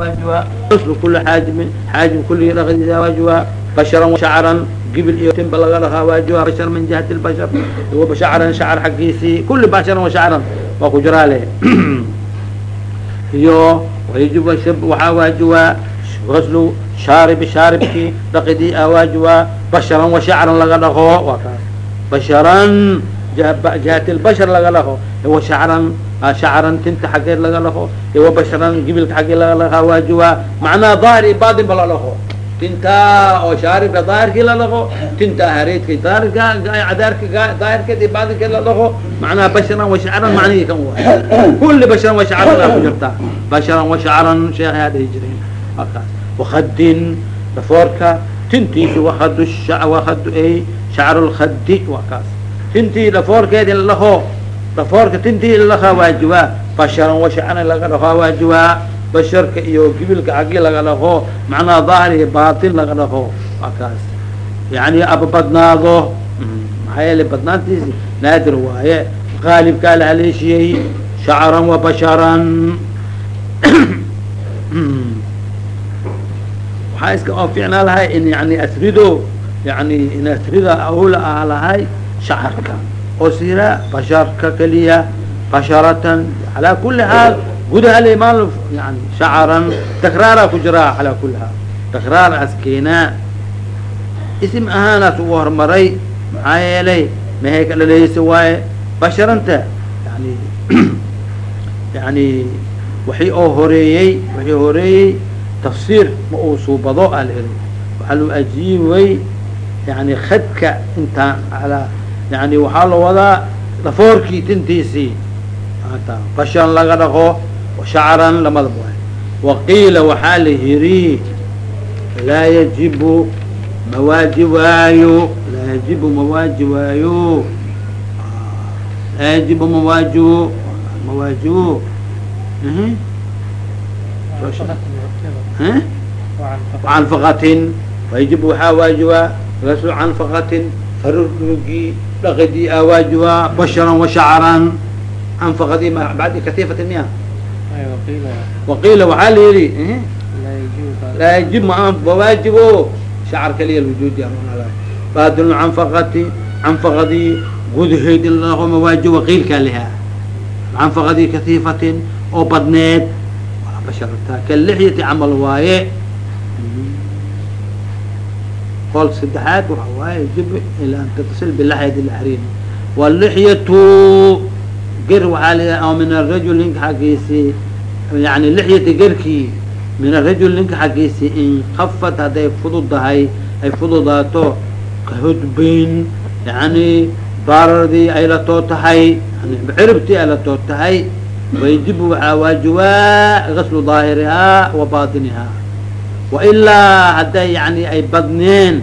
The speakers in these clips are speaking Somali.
waajiba uslu kuli xaajibin xaajib kullihi dhaqdiisa waajiba basharan shacran gibil iyo timba laga dhaqaa waajiba bashar min jihati lbashar wa shacran shacr xaggiisii kuli basharan wa shacran waa ku jiraa le iyo wayajib waxaa waajiba gaslu shaarib shaaribkii dhaqidii a waajiba basharan wa shacran shacran tinta xaggeed laga dhaqo wa basharan gibilka xaggeed laga dhaqaa waajiba macnaha daahir iyo baatin ba la dhaqo tinta oo shaaribka daahirkii la dhaqo tinta hareedka cadaarka daahirkeed iyo baatinkeed la dhaqo macnaha basharan wa shacran macnihii kan wa kulli basharan wa shacran aa ku jirtaa basharan wa shacran sheekhaa dhihi jireen akaas wakadin dhafoorka tintiisi wakadu wakadu ay shacru lkhadi waa kaas tintii dhafoorkeedi la dhaqo dhafoorka tintii la dhaqaa waajibaa basharan wa shacran laga dhaqaa waajibaa basharka iyo gibilka xaggii laga dhaqo macnaha daahir iyo baatin laga dhaqo waa kaas. Yani aba badnaado maxaa yeele badnaantiisi naadir waaye qaalibkaa la haleeshiyey shacran wa basharan. Waxaa iska oo fiicnaa lahay in yani asrido yani in asrida awla ah lahay shacarka sira basharka keliya basharatan calaa kuli xaal gudaha limaan yani shacaran takraaraa ku jiraa calaa kuli xaal takraar askeenaa isim ahaanaas ugu horumaray maxaa yeelay mahay ka dhaleysa waaye basharanta yani yani waxii oo horeeyey waxii horeeyey tafsiir ma uu suubado a la heli waxaa loo ajiibay yani waxaa la wadaa dhafoorkii tintiisii. Bashan laga dhaqo shacran lamadab waqiila waxaa la yiri laa yajibu mawaajibaayo laa yajibu mawaajibaayo laa yajibu mawaajibo mawaajibo canfaqatin. Wayajib waxaa waajiba gaslu canfaqatin. Farurugii dhaqidii aa waajiba basharan wa shacran canfaqadii bacdi katiifatin miya waqiila waxaa la yihi laa yajib ma mawaajibo shacar kaliya lwujuudi baadil canfaqati canfaqadii gudaheed in la dhaqo mawaajib waqiilkaa lihaa canfaqadii katiifatin oo badneed basharta kalixyati camal waaye qol saddexaad waxa waaye jib ila an tattasil bilaxyati laxriin walixyatu ger waxaa la o min arajul ninka xaggiisii yani lixyati gerkii min arajul ninka xaggiisii in kafad hadday fududahay ay fududaato kahudbayn yani baarardii ay la too tahay ciribtii ay la too tahay wayajibu waxaa waajibaa gaslu daahirihaa wa baatinihaa wailaa hadday yani ay badneen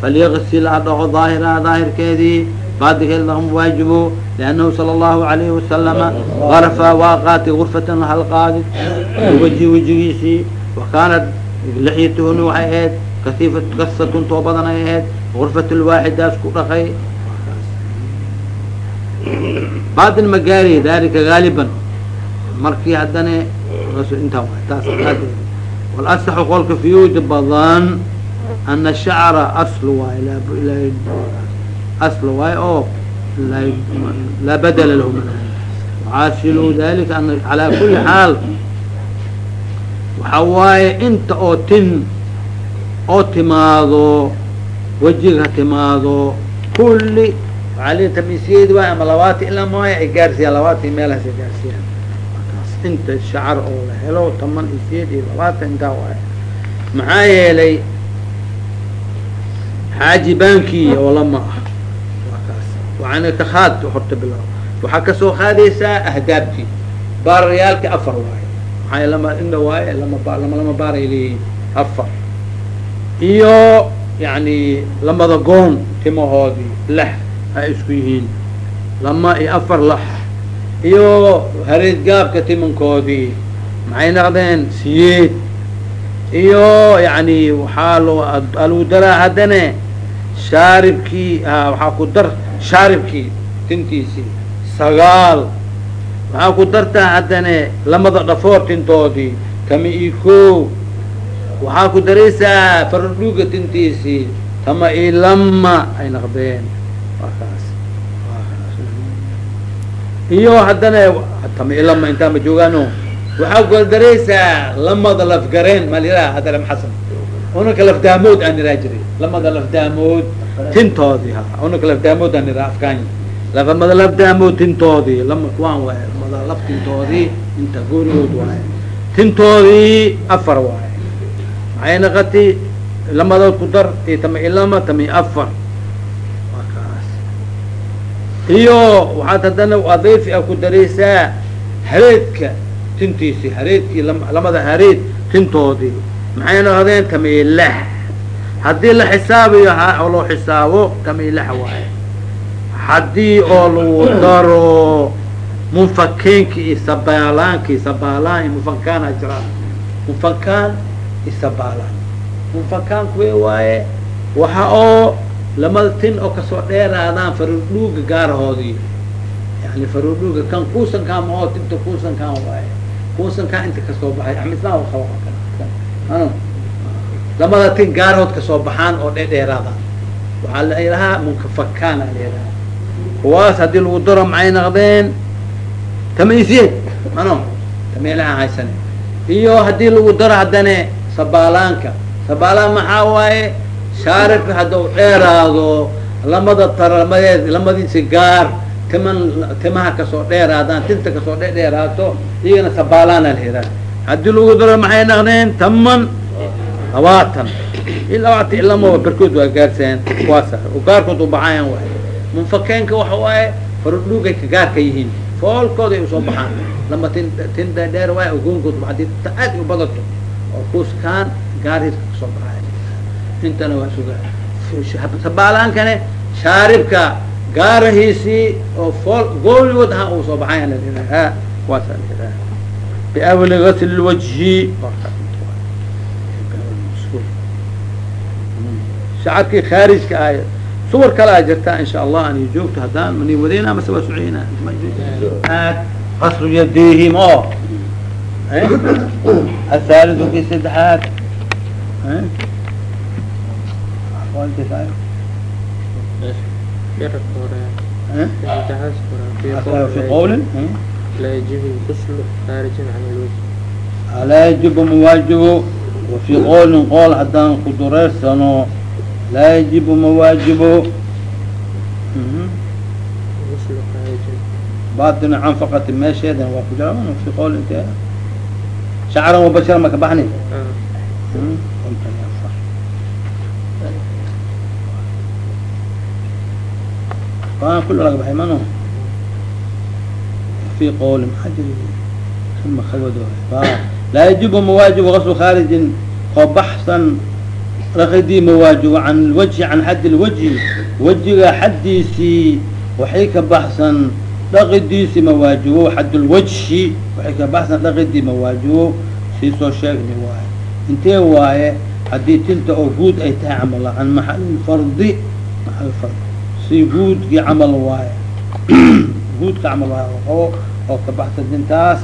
falyagsil ha daahirahaa daahirkeedii baatinkeed lahum waajibo liannahu sala allahu alayhi wasalama garfa waa qaatay gurfatan hal qaadid waji wejigiisii wa kaanat lixyatuhuna waxay ahayd kaiifa kasatun badan ay ahayd gurfat lwaaxidaas ku dhaqay baatin ma gaari dalika gaaliban markii haddana intaa taas walasaxu qolka fiyuudi badan ana shacra asl waay asl waay oo laa badala lahu caasilu dalika ana calaa kuli xaal waxa waaye inta oo tin oo timaado wejiga timaado kulli tamiisiyadi waay ama labaati ilaa mooya ay gaarsiiyaan labaati meelahaas ay inta shacar oo la helo toban iyo sideed iyo labaatan intaa waay maxaa yeelay xaajibaankii oo lama ah kaas. Waana ka haad horta bilaw waxaa ka soo qaadaysaa ahdaabtii. Baararyaalkii afar waaye. Maxaa lama indha waaye lama lama lama baaray leeyihiin afar. Iyo yani lamada goon timahoodii lex ay isku yihiin. Lama iyo afar lax iyo hareed gaabka timankoodii maxay naqdeen siyeed iyo yani waxaa aluu daraa haddana shaaribkii waxaa ku dar shaaribkii tintiisii sagaal. Waxaa ku dartaa haddana lamada dhafoor tintoodii tama i ko waxaa ku daraysaa faradhuuga tintiisii tama i lama ay naqdeen waa kaas iyo haddana tama i lama intaan ma joogaano waxaa daraysaa lamada lafgareen malilaha hadda maxasan unaka lafdaamood aan iraa jiray lamada lafdaamood tintoodii ha unaka lafdaamood aan iraa afkaany lamada lafdaamood tintoodii lama waay laf tintoodii inta goorigood waaye. Tintoodii afar waaye. Maxay naqati lamadood ku dar iyo tama i lama tama i afar iyo waxaad haddana adayfi a ku daraysaa hareedka tintiisii hareedkii lamada hareed tintoodii. Maxay noqdeen tama i lex haddii la xisaabiyo oo loo xisaabo lex waaye. Haddii oo lagu daro munfakeenki iyo sabaalaanki sabaalaan iyo munfakaan a jiraan. Munfakaan iyo sabaalaan. Munfakaan kuwe waaye? Waxa oo lamada tin oo ka soo dheeraadaan farudhuuga gaarahoodii yani farudhuuga kan kuusankaan maoo tinta kuusankaan waaye kuusankaan inta ka soo baxay. Axmedislaan qaba lamada tin gaarahood ka soo baxaan oo dhedheeraadaan waxaa lalahaa munkafakaan a lahaa kuwaas haddii lagu daro maxay naqdeen? Tamaisiyeed ano tameelaha haysane. Iyo haddii lagu daro haddane sabaalaanka sabaalaan maxaa waaye shaaribka hadda dheeraado lamada taramadeed lamadiisi gaar timan timaha ka soo dheeraadaan tinta ka soo dhedheeraato iyagana sabaalaana la hiraa haddii lagu daro maxay naqdeen taman labaatan i labaatan ilama barkood waa gaarseen kuwaasa gaarkood u baxayan waay munfakeenka waxa waaye farudhuugay ka gaarka yihiin foolkooda ay u soo baxaan lama tin tin dheer waay ogoonkood haddii ta aad u badato oo kuuskaan gaarhiiska ka soo baxaay intana waa sabaalaankane shaaribka gaarahiisii oo fool gooligood ahaa uu soo baxaya laihaha waasa laihaha biawli gasl lwajhi. Shacabkii khaarijka ah suwar kalaa jirta in sha allah ani joogto haddaan mani wadayna mase waa suceyna qasru yadayhim o athalidu ki saddexaad fi qawlin لا يجب الغسل خارجا عن الوجه laa yajibu mawaajibo wafi qowlin qool haddaan ku dureysano laa yajibu mawaajibo الغسل خارجا baطin canfaqati meesheedan waa ku jira fi qowl inte shacran wabashara maka qaan kul laga baxay mano. Fi qowli maxaa jiri uma khawado laa yajibu mawaajibu gaslu khaarijin oo baxsan rakidii mawaajibo can lwajhi can xaddi lwajhi wajiga xaddiisii waxay ka baxsan dhaqidiisi mawaajibo xaddulwajhi waxay ka baxsan dhaqidii mawaajibo sii soo sheegni waaye. Intee waaye? Haddii tinta oo guud ay tahay camal si guudkii camal waaye. Guudka camal waaye oo oo ka baxsan tintaas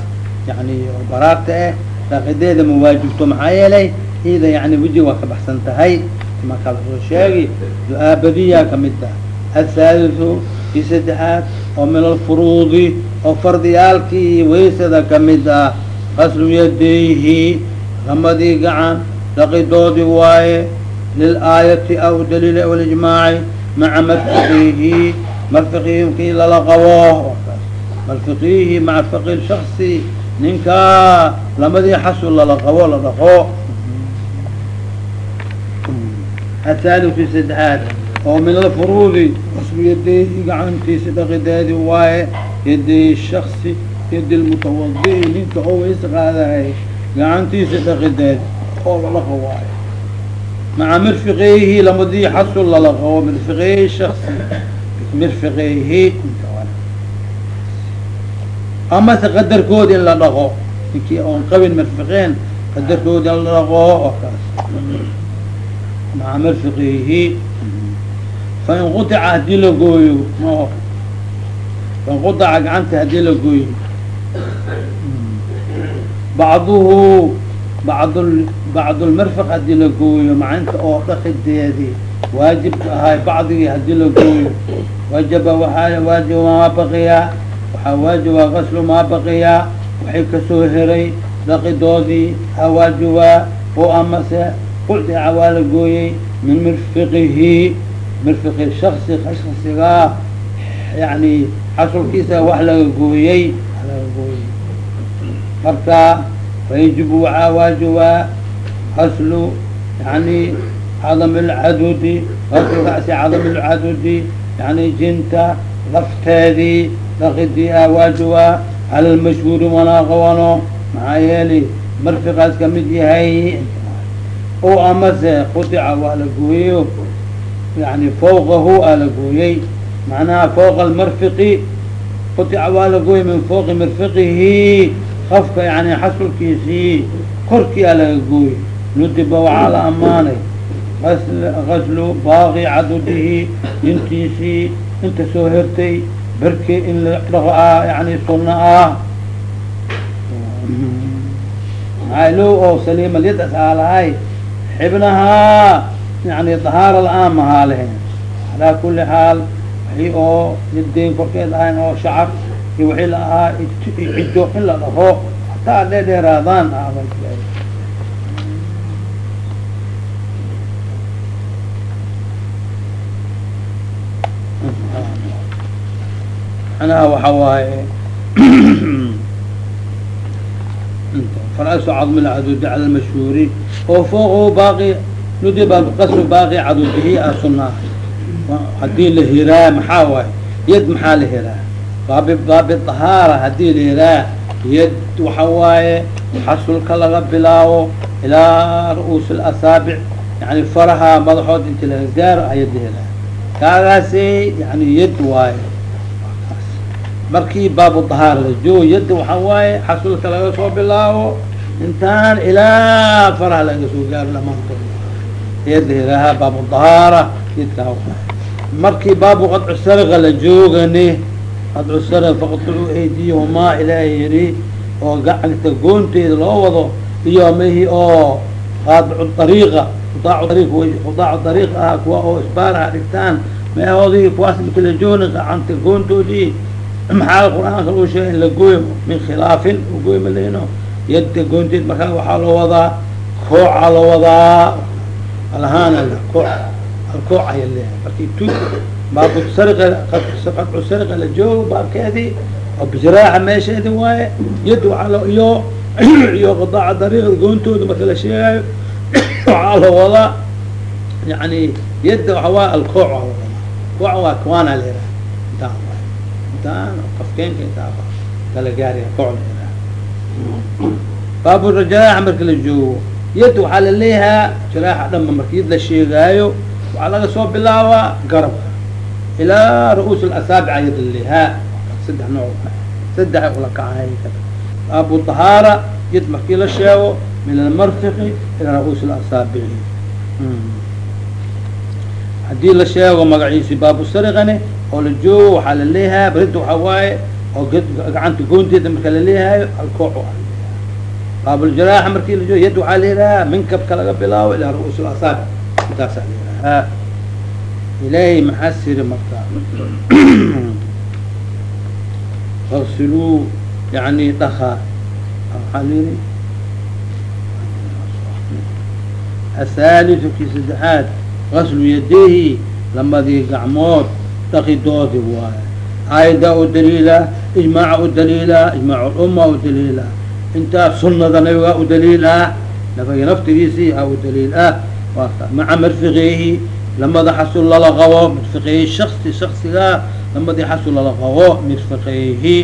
yani baraarta ah dhaqideeda mawaajibto maxaa yeelay ida yani wejiga waa ka baxsan tahay. Markaa la soo sheegi du-aabadiyaa ka mid tahay athaalithu kii saddexaad oo min alfuruudi oo fardiyaalkii waysada ka mid ah. Qaslu yadayhi lamadii gacan dhaqidoodii waaye lilaayati aw daliil walijmaaci maca marfiqihi marfiqihi lala qabo marfiqihi maca faqi shaksi ninkaa lamadii xasul lala qabo la dhaqo athaalithu saddexaad oo min alfuruudi qaslu yadayhi gacantiisa dhaqideedi waaye yaday shaksi yadi lmutawadi ninka oo waysa qaadahay gacantiisa dhaqideed oo lalaqo waayo maca mirfiqeyhi lamadii xasul lalaqo mirfiqeyhi shaksi mirfiqeyhi amase qadarkoodi in la dhaqo ninkii oon qabin mirfiqeen qadarkoodi in la dhaqo oo kaas maca mirfiqeyhi fain qutica haddii la gooyo ma fain quطica gacanta haddii bacd bacdulmirfaq haddii la gooyo macinta oo dhaqideedii waajibka ahay bacdigii haddii la gooyo wajaba waxaa waajiba maa baqiyaa waxaa waajiba gaslu maa baqiyaa waxay ka soo heray dhaqidoodii ha waajibaa oo amase quldica waa la gooyey min mirfiqihi mirfiqi shaksi shaksigaa yani xasulkiisa wax laga gooyey laga gooyey marka waxaa waajibaa aslu yani cadam lcadudi aslu ra'si cadam lcadudi yani jinta lafteedii dhaqidii a waajibaa cala lmashhuuri wanaaqawano maxaa yeeli marfiqaas ka mid yahay o amase qudica waa la gooyeyo yani fawqahu aa la gooyey macnaha fawqa almarfiqi qudica waa la gooyey min fawqi marfiqihi qafka yani xasulkiisii korkii aa laga gooyey. Nudiba waxaa la ammaanay. Gaslu baaqi cadudihi intiisii inta soo hertay berkii in la dhaqo ah yani sunna ah maxaa low oo saliimalyadas aa lahay? Xibnahaa yani dahaara la'aan mahaa lehen alaa kuli xaal waxii oo yadayn korkeed ahayn oo shacar iyo wixii la ahaa ciddo in la dhaho hataa dheedheeraadaan manaha waxa waaye farasu cadmi lcadudi cala lmashhuuri oo fooqu baaqi nudiba qasru baaqi cadudihi a sunaa la hiraa maxaa waaye yad maxaa la hiraa baabi baabi dahaara haddii yad waxa waaye xasulka laga bilaabo ilaa ru'uus asaabic yani faraha madaxood inti laga gaaro ayad la hiraa kaagaasi yani yad waaye. Markii baabu dahaara la joogo yadda waxaa waaye xasulka laga soo bilaabo intaan ilaa faraha laga soo gaaro dhamaantood yadda hiraha baabu dahaara yadkaa markii baabu qadcu sarqa la joogane qadcu sarqa faqطicuu aydiyahumaa ilaahay yidhi oo gacanta goonteeda loo wado iyo mihi oo qudaacu dariiq ah kuwa oo isbaaraha dhigtaan meehoodii kuwaas markii la joogna gacanta goontoodii. Maxaa qur'aanka loo sheegay in la gooyo min khilaafin gooy maleyno yadda goonteed markaa waxaa loo wadaa kooca loo wadaa alahaan kooc alkooc aya leeyahay markii tu qadcu sariqa la joogo baabkeedii oo bijraaxa meesheedi waaye yadda waxaa lo iyo iyo qadaaca dariiqda goontooda marka la sheegayo waxaa loo wadaa yani yadda waxa waa alkooc waa loo wadaa waa kawaana leeyahay intaan qafkeenka intaa kala gaaraya kooc baabu jaraaxa marka la joogo yad waxaa la leeyahaa jaraaxa dhanba marka yad la sheegaayo waxaa laga soo bilaabaa garabka ilaa ru'uus asaabica yad la leeyahaa saddex nooc. Saddex ula kacahay baabu dahaara yad markii la sheego min almarfiqi ilaa ru'uus asaabici haddii la sheego magaciisi baabu sariqane oo la joogo waxaa la leeyahaa barinta waxaa waaye oo gacanta goonteeda marka la leeyahayo alkooc baabuljaraaxa markii la joogo yad waxaa la yidhahaa minkabka laga bilaabo ilaa ru'uus asaabic intaasaa la yidhahaa ilaahay maxaa siri marka fagsiluu yani dhaka waxaa la yidhi ahaalisu kii saddexaad gaslu yadayhi lamadii gacmood dhaqidoodi waaye aayada u daliila ijmaaca u daliila ijmaac lumma u daliila intaa sunada nabigaa u daliil ah nabiga naftigiisii a u daliil ah maca marfiqeehi lamada xasul lala qabo mirfiqeehi shaksi shaksigaa lamadii xasul lala qabo mirfiqeehi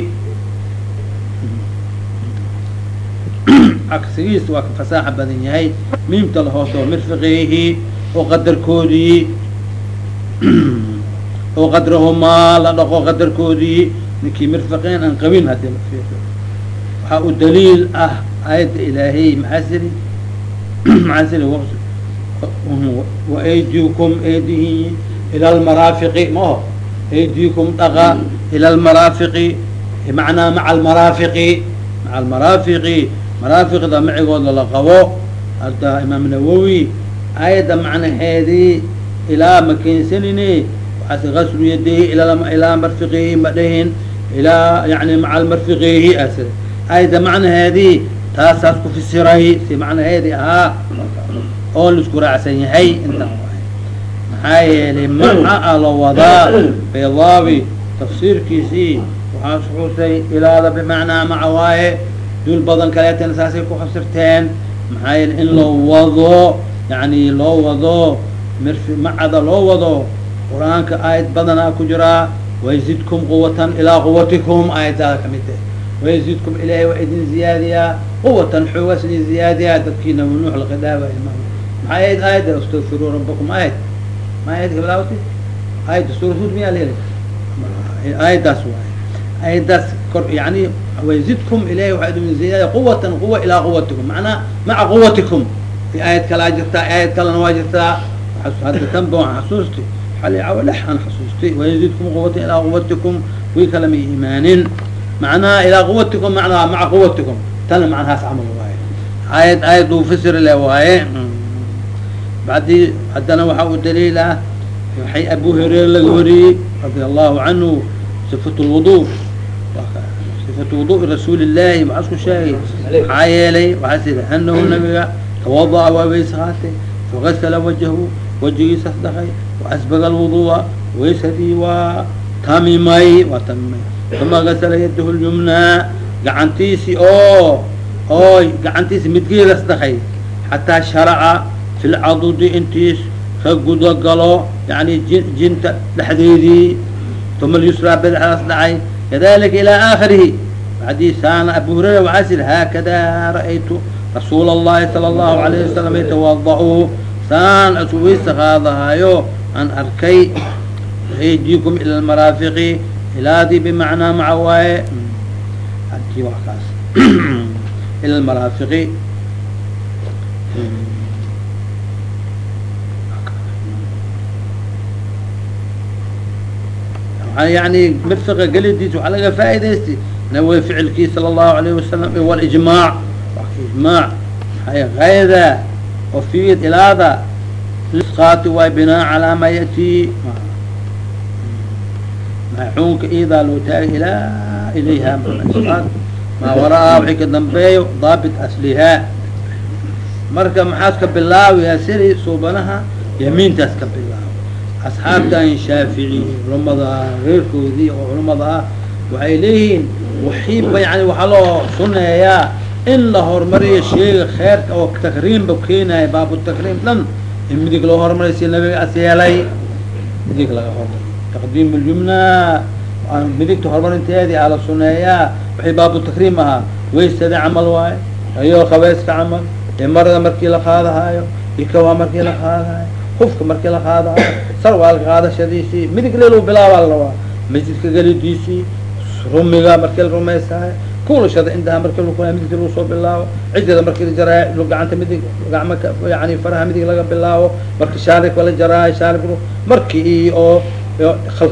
cagsigiis waa ka fasaaxa badan yahay miimta lahooso mirfiqeehi oo qadarkoodii oo qadrahumaa la dhaqo qadarkoodii ninkii mirfiqeen aan qabin haddii la fiiriyo waxaa u daliil ah aayadda ilaahay maxaa siri maxaa siri waaydikum aydihi ila almaraafiqi maho aydikum dhaqa ila almaraafiqi macnaa maca almaraafiqi maca almaraafiqi maraafiqda macigooda la qabo. Hadda imaam nawowi aayadda macnaheedii ilaa ma keensanine waxaase gaslu yadayhi ilaa marfiqihi ma dhahin ilaa yani maca marfiqihi as aayadda macnaheedii taasaas ku fisiray si macnaheedii ahaa oo la isku raacsan yahay inta maxaa yeelay maca a la wadaa baydaawi tafsiirkiisii. Waxaa suxuusay ilaada bimacnaa maca waaye dul badan kaleetana saasay ku fasirteen maxaa yeele in loo wado yani loo wado macada loo wado qur'aanka aayad badanaa ku jiraa wayzidkum quwatan ilaa quwatikum aayaddaada ka mid tahay wayzidkum ilaahay waa idin ziyaadiyaa quwatan xoogaas ziyaadiyaa dadkiina nuux laqidaawa maxaa ahayd aayadda astagfiruu rabbakum aayad ma aayad kabilaawati aayadda suura hud miyaa leeli aayaddaas waay aayaddaas kor yani wayzidkum ilahay waxaa idin ziyaadiya quwatan quwa ilaa quwatikum macnaa maca quwatikum aayad kalaa jirtaa aayad kalena waa jirtaa hadda tanba waan xasuustay xalicawadhex aan xasuustay wayzidkum quwatan ilaa quwatikum wii kale ma imaanin macnaha ilaa quwatikum macnaha maca quwatikum tana macnahaas camal waaye aayad aayad uu fasiri le waaye bacdi haddana waxaa u daliil ah waxay abu hureyre laga wariyey radia allahu canhu sifat lwudu sifatu wudu'i rasuuli llahi waxaa isku sheegay? Maxaa yeelay waxaas yidhi anahu nabiga tawada'a waa weyse qaatay fagasala wajhahu wajigiisas dhaqay waasbaga alwudu'a waysadii waa tamimay waa tamimay. Uma gasala yadahu lyumnaa gacantiisi oo oo gacantiisi midgeedas dhaqay xataa sharaca fi lcadudi intiis ka gudagalo yani jin jinta dhexdeedii uma lyusraa badaxdaas dhacay kadalika ilaa aakhirihi. Bacdiisaana abu hurayra waxaas yidhi haakada ra'aytu rasuula allahi sala allahu alayh wasalam yatawada'u saan asu weysa qaadahaayo aan arkay aydiikum ila lmaraafiqi ilaadii bimacnaa maca waaye. Ila lmaraafiqi yani mirfiqa gelidiis waxaa laga faa'idaystay nawe ficilkii sala allahu alayh wasalam walijmaac ijmaac ayada oo fiid ilaada lisqaati waay binaa calaa maa yatii maxuunka iidaa loo taagay ilaa ilayha isqaat maa waraa waxay ka dambeeyo daabit aslihaa marka maxaad ka bilaabiyaa siri suubanaha yamiintaas ka bilaabo asxaabtan shaafici culamada reerkoodii oo culamada ah waxay leeyihiin waxiiba yani waxaa loo suneeyaa in la horumariyo sheega kheerka oo takriimba keenaya baabu takriim dhan in midig loo horumaray si nabiga as yeelay. Midig laga hormar taqdiim ljumna midigta horumarinteedii aa la suneeyaa waxay baabu takriim ahaa. Waysada camal waayo ayoo qabeyska camal ee marada markii la qaadahaayo ikawaa markii la qaadahaayo hufka markii la qaadahaayo sarwaalka qaadashadiisii midig leelu bilaabaa la rabaa masjidka gelidiisii rumiga markii la rumaysaayo kuulashada indaha markii laku midigta lagu bilaabo cidida markii la jaraayo gacanta midig gacma yani faraha midig laga bilaabo marki shaaribka la jaraayo shaarib markii oo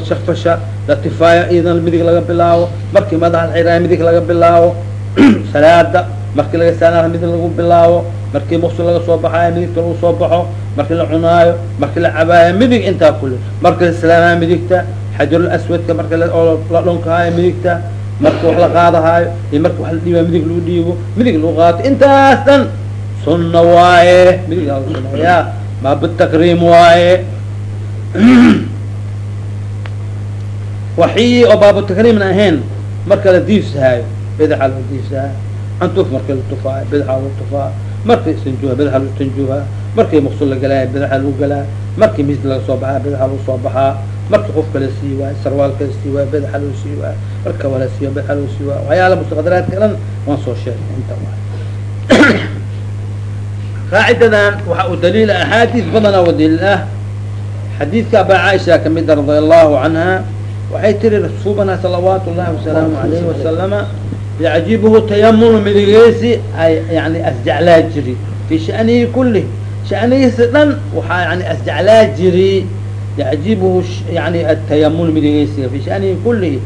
shakfasha latifaayo iidan midig laga bilaabo markii madaxa xiraayo midig laga bilaabo salaada markii laga saanaha midig lagu bilaabo markii muksul laga soo baxaayo midigta lagu soo baxo markii la cunaayo markii la cabaayo midig intaa kule markii la salaamayo midigta xajarul aswadka oo la dhunkahaayo midigta marki wax la qaadahaayo iyo marki wax la dhiibayo midig lagu dhiibo midig lagu qaato. Intaas dhan sunna waaye midig laga suneeyaa baabutakriim waaye. Waxii oo baabutakriimna ahayn marka la diifsahaayo bidaxa la diifsahaa cantuf markii la tufaayo bidaxa lagu tufaa markii istanjuha bidaxa lagu istanjuha markii maqsul la galaayo bidaxa lagu galaa markii misd laga soo baxaa bidaxa lagu soo baxaa markii qofka la sii waayo sarwaalka la sii waayo bidaxa loo sii waayo marka wala sii waayo bidaxa loo sii waayo waxyaala mustaqdaraadka dhan waan soo sheegnay inta waay qaacidadan waxaa u daliil axaadiis badanaa wa daliil ah. Xadiidka abaa caaisha kamida radia allahu canha waxay tiri rasuubana salawaatu llahi wasalaamu alayhi wasalama yacjibuhu tayamunu midigeysi ay yani asjeclaa jiri fi shanihi kulih shanihiisi dhan waxaa yani asjeclaa jiri yacjibuhu yani atayamun midigeysiga fi shanihi kulihi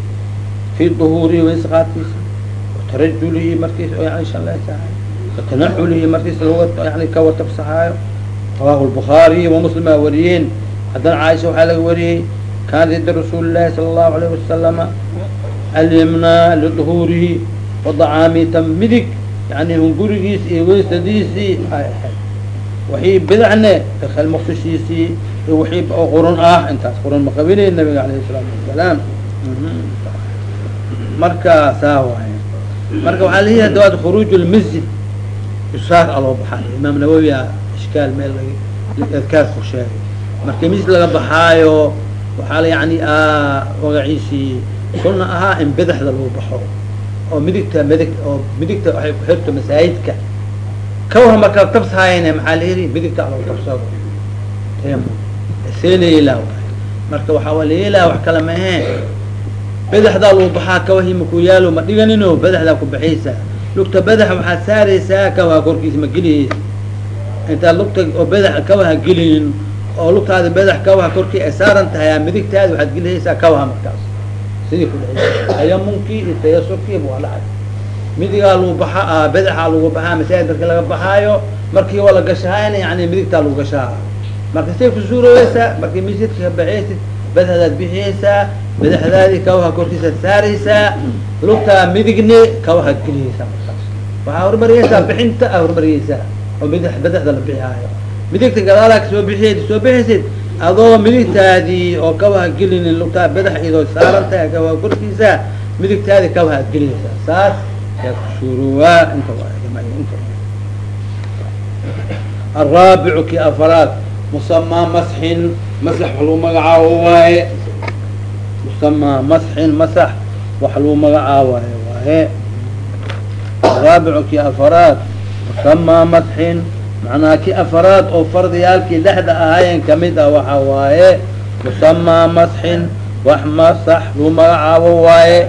fi duhuurihi waysqaadkiisa watarajulihi markiis yani shaleysahay katanaculihi markiisa laga yani kawatabsaxaayo rawahu lbukhaariy wamuslim aa wariyeen haddana caaisha waxaa laga wariyey kaanat yadi rasuuli llahi sala allahu alayhi wasalama alyamnaa liduhuurihi wadacaami tan midig yani hungurigiisi iyo weysadiisii ay ahayd waxii bidacne iyo wixii oo qurun ah intaas qurun maqabinay nabiga alayhi salaatu wasalaam marka saa waay marka waxaa layihi dawaad khuruuj lmasjid isaar aloo baxaayo imaam nawowi ishkaal meel adkaar ku sheegay markii masjid laga baxaayo waxaa yani magaciisii sunna ahaa in badaxda lagu baxo oo midigta midig oo midigta waxay ku xirto masaajidka. Kawha markaa tabshaayane maxaa la yihi midigta aloo tabsado selayla marka waxaa layelaa wax kale ma aheen badaxdaa lagu baxaa kawahi maku yaalo ma dhiganino badaxdaa ku baxaysaa lugta badax waxaad saaraysaa kawaha korkiisa ma gelihaysa intaad lugta oo badax kawaha gelinin oo lugtaada badax kawaha korkii ay saaran tahay aa midigtaada waxaad gelihaysaa kawaha markaas sidii ku dhexaysa tayamunkii iyo tayasurkiiba waa dhacay midigaa lagu baxa badaxaa lagu baxaa masaajid markii laga baxaayo markii waa la gashahaayna yani midigtaa lagu gashaa. Marka say ku suurooyeysaa markii masjidka ka baxaysid badaxdaad bixiyeysaa badaxdaadii kawaha korkiisaad saaraysaa lugtaa midigne kawaha geliyeysaa markaas. Waxaa horumariyeysaa bixinta aa horumariyeysaa oo mid badaxda la bixihaayo midigta gadaalaa ka soo bixiy soo bixaysid adoo midigtaadii oo kawaha gelinin lugtaa badax idoo saaran tahay kawaha korkiisa midigtaadii kawaha ad geliyeysaa saas suurowaa inta inta araabicu ki afaraad musamaa masxin masax wax lagu magacaabo waaye. Musamaa masxin masax wax lagu magacaawaayo waaye araabicu ki afaraad musamaa masxin macnaha ki afaraad oo fardiyaalkii lexda ahaayeen ka mid ah waxa waaye musamaa masxin wax masax lagu magacaabo waaye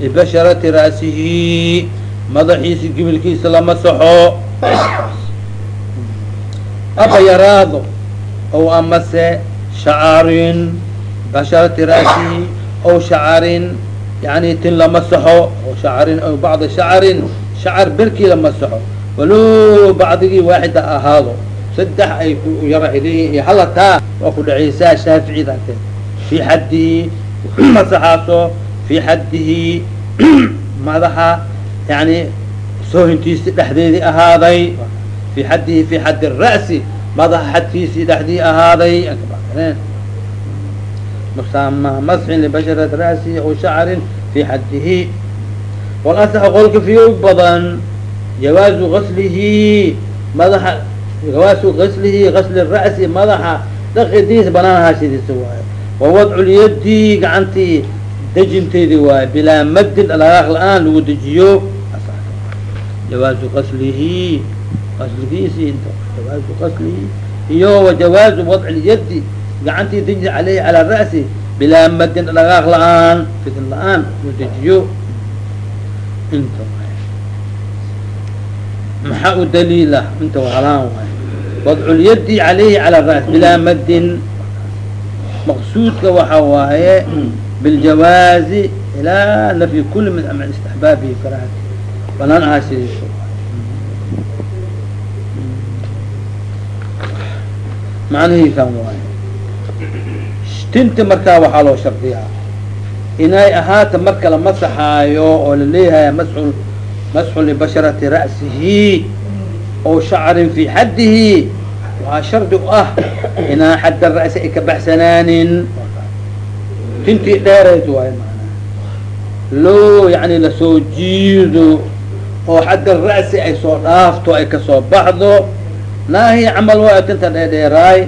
bibasharati ra'sihi madaxiisi gibilkiisa lama saxo. Aba yaraado ow amase shacarin basharati ra'sihi ow shacarin yani tin lama saxo o shacarin o bacda shacarin shacar berkii lama saxo walow bacdigii waaxida ahaado. Saddex ay ku yara iyo halataa waa ku dhacaysaa shaaficida fii xaddihi masaxaaso fii xaddihi madaxa yani soohintiisi dhexdeedii ahaaday. Fii xaddihi fii xaddi ra'si madaxa xadkiisii dhexdii ahaaday. Masxin libasharati ra'sihi aw shacarin fii xaddihi. Walasax qolka fiog badan jawaazu gaslihi madaxa jawaazu gaslihi gasli ra'si madaxa dhaqidiisa banaan ahaashidiisa waayo wawadcu lyadi gacantii dejinteedii waayo bilaa madin dhalaaq la'aan lagu dejiyo. Jawaazu gaslihi gasligiisi jawaazu gaslihi iyo wajawaazu wadci lyadi gacantii deji aleyhi calaa ra'si bilaa madin dhalaaq la'aan fidin la'aan lagu dejiyo. Inta maxaa u daliila? Inta halaan waay. Wadcu lyadi alayhi calaa ras bilaa madin maqsuudka waxa waaye biljawaazi ilaa nafyi kuli min amc istixbaabihi karaahati banaan ahaa sidiisa macnihiisan waaye tinta markaa waxaa loo shardiyaa. Inay ahaata marka la masaxaayo oo la leeyahay masxu masxu libasharati ra'sihi oo shacrin fii xaddihi waxaa shardi u ah inaan xadda ra'si ay ka baxsanaanin tintii dheerayd waayo maanaa loo yani la soo jiido oo xadda ra'si ay soo dhaafto ay ka soo baxdo naahi camal waayo tinta dheerdheeraay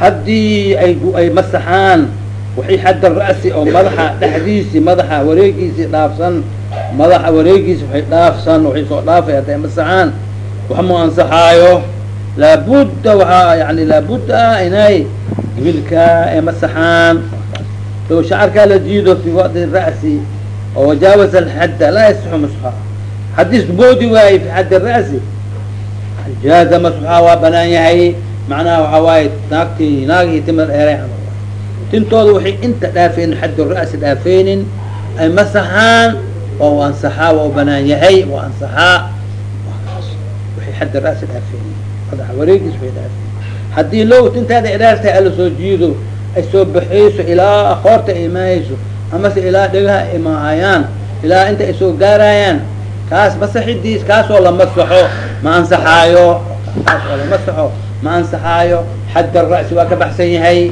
haddii ay masaxaan waxay xadda ra'si oo madaxa dhexdiisii madaxa wareegiisii dhaafsan madaxa wareegiisi waxay dhaafsan waxay soo dhaafay hadday masaxaan wax mu ansaxaayo? Laabudda waxaa yani laabudda ah inay wiilka ay masaxaan. Low shacarkaa la jiido fi waqti ra'si oo wajaawaza alxadda laa yasixu masxaa haddii isboodi waaye fi xaddi ra'si. Jaaza masxaa waa banaan yahay macnaha waxaa waaye naagtii naagihii timir dheeray tintooda waxay inta dhaafeynin xaddi ra'si dhaafeynin ay masaxaan u ansaxaa waa banaan yahay waa ansaxaa. Xadda ra'si dhaafeeni madaxa wareegiis way dhaafeen. Haddii lowt intaada idhaartahay ala soo jiido ay soo baxayso ilaa qoorta ay imaayayso amase ilaa dhegaha ay ilaa inta ay soo gaarayaan kaas masaxidiis kaasoo la masaxo ma ansaxaayo. Kaas oo la masaxo ma ansaxaayo. Xadda ra'si waa ka baxsan yahay.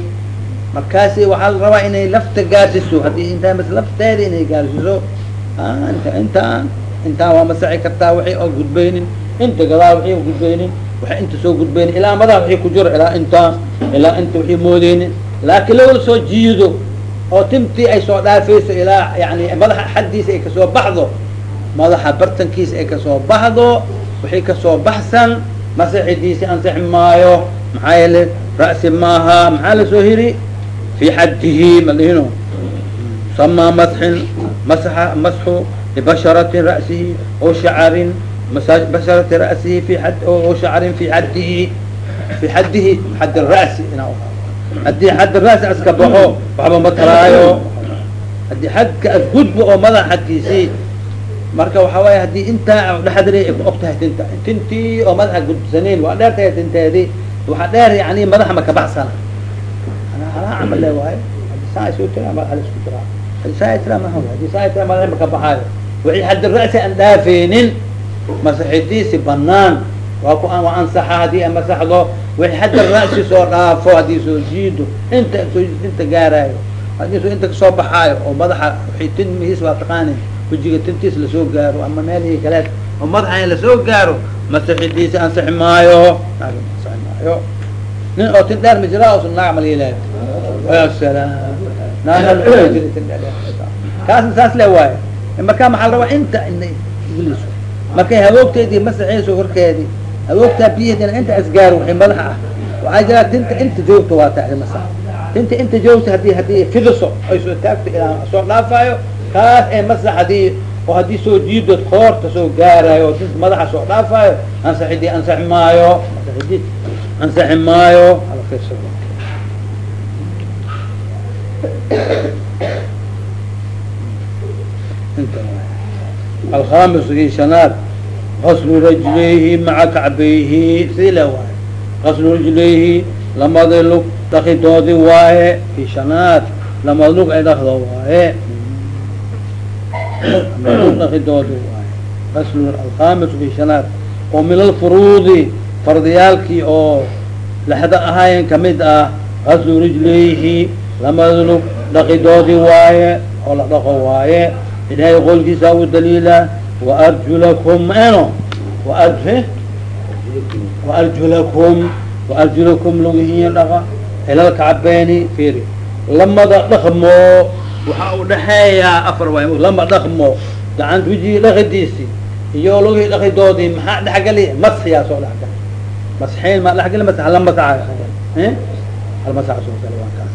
Markaasi waxaa la rabaa inay lafta gaarsiso haddii intaa lafteeda inay gaarsiso inta intaan intaan waa masaxi kartaa waxay oo gudbaynin. Inta gadaal waxay gudbaynin waxay inta soo gudbaynin ilaa madaxa waxay ku jiro ilaa intaan ilaa inta waxay moodeynin laakiin lawala soo jiido oo timtii ay soo dhaafayso ilaa yani madaxa xaddiisa ay ka soo baxdo madaxa bartankiisa ay ka soo baxdo waxay ka soo baxsan masaxidiisi ansixi maayo. Maxaa yeele ra'si maaha. Maxaa la soo hiri? Fi xaddihi ma masxu libasharati ra'sihi o shacarin basharati ra'sihi fi ad o shacarin fi xaddihi fi xaddihi xadd ra'si ina haddii xadd ra'si aska baxo waxba ma taraayo haddii xadka asgudbo oo madax xadkiisii marka waxaa waaya haddii intaa ay ku og tahay tinta tintii oo madaxa gudsaneyn waa dheer tahay tinteedii waxaa dheer yani madaxa ma kabaxsana halaa camal le waayo saa soo tira ma ala isku tiraa haddii saa tira maha haddii saa tira madaxa ma kabaxaayo wixii xaddi ra'si aan dhaafeynin masaxidiisi banaan waa ku waa ansaxa haddii a masaxdo wixii xaddi ra'si soo dhaafo haddii soo jiido inta inta gaaraayo haddii soo inta ka soo baxaayo oo madaxa waxay tinmihiis waa taqaanin wejiga tintiis la soo gaaro ama meelihii kaleed oo madaxa in la soo gaaro masaxidiisi ansixi maayo maayo nin oo tin dheer ma jiraa oo naag mal yeelaayo ya salaam kaasna saas le waayo markaa maxaa la rabaa inta inay igeliso markay hawoogteedii masaxiiso korkeedii hawoogtaa biyaheedina inta asgaaro waxay madaxa ah waxaa jiraa tinta inta joogta waa tahay masax tinta inta joogta haddii haddii fidiso ay soo taagto ilaa soo dhaafaayo kaas ee masax haddii oo haddii soo jiidood koorta soo gaarayo oo dinta madaxa soo dhaafaayo ansaxidii ansaxi maayo ansaxi ala fiirsado inta alkhamis iyo shanaad gaslu rajlayhi maca kacbayhi le waaye. Gaslu rajlayhi lamada lug dhakidoodi waaye fi shanaad lamada lug ay dhakdo waaye. Dhakidoodi waaye. Gaslu alkhamis fi shanaad. Oo min alfuruudi fardiyaalkii oo lexda ahaayeen ka mid ah gaslu rijlayhi lamada lug dhakidoodi waaye oo la dhaqo waaye ilahay qolkiisa u daliila waarjulakum eno waar waarjulakum waarjulakum lugihiin dhaqa ilal kacbeeni fiiri. Lamada dhaqmo waxa u dhexeeyaa afar waay lama dhaqmo gacant wejigii dhakidiisi iyo lugihii dhakidoodii maxaa dhexgali? Masxiyaa soo dhexgal. Masxiin maa dhexgali mas hal masaca soo gala waa kaas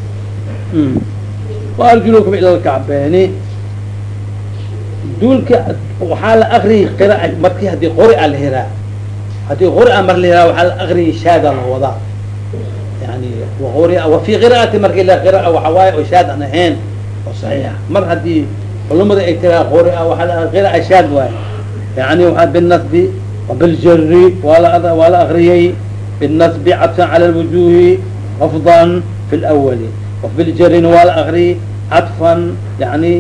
waarjulakum ilal kacbeeni duulka waxaa la akriyi qira markii haddii qori'a la hiraa haddii qori'a mar la hiraa waxaa la akriyi shaada la wadaa yani qori wafi qira'ati markii la qira'a waxa waaye oo shaad ahayn oo saxiixa mar haddii culumada ay tiraa qori'a waxaa la qira'a shaad waaye yani waxaa binasbi wabiljari waa la waa la akriyey binasbi cadfan cala lwujuhi rafdan fi lawali wabiljarina waa la akriyey cadfan yani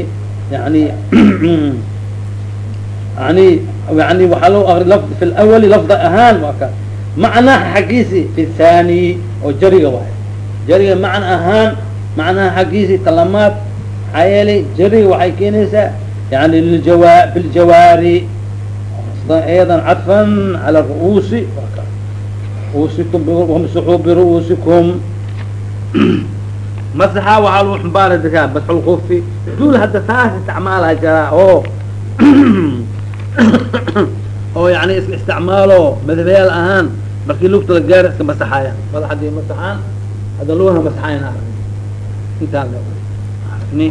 yani yani yani waxaa loo akri lafd fi lawali lafda ahaan waa ka macnaha xaggiisi fi thani oo jariga waay jariga macna ahaan macnaha xaggiisi talamaad maxaa yeelay jariga waxay keenaysaa yani liljawa biljawaari aydan cadfan cala ru'uusi waa ka ruusikum wamsaxuu biru'uusikum masaxa waxaa lagu xumbaara dakaa basxulkufi duul hadda taas isticmaalaha jiraa oo oo yani iska isticmaalo madhabayaal ahaan markii lugta la gaaro iska masaxaayaan madax haddii masaxaan hadda lugaha masaxayan intaan aragni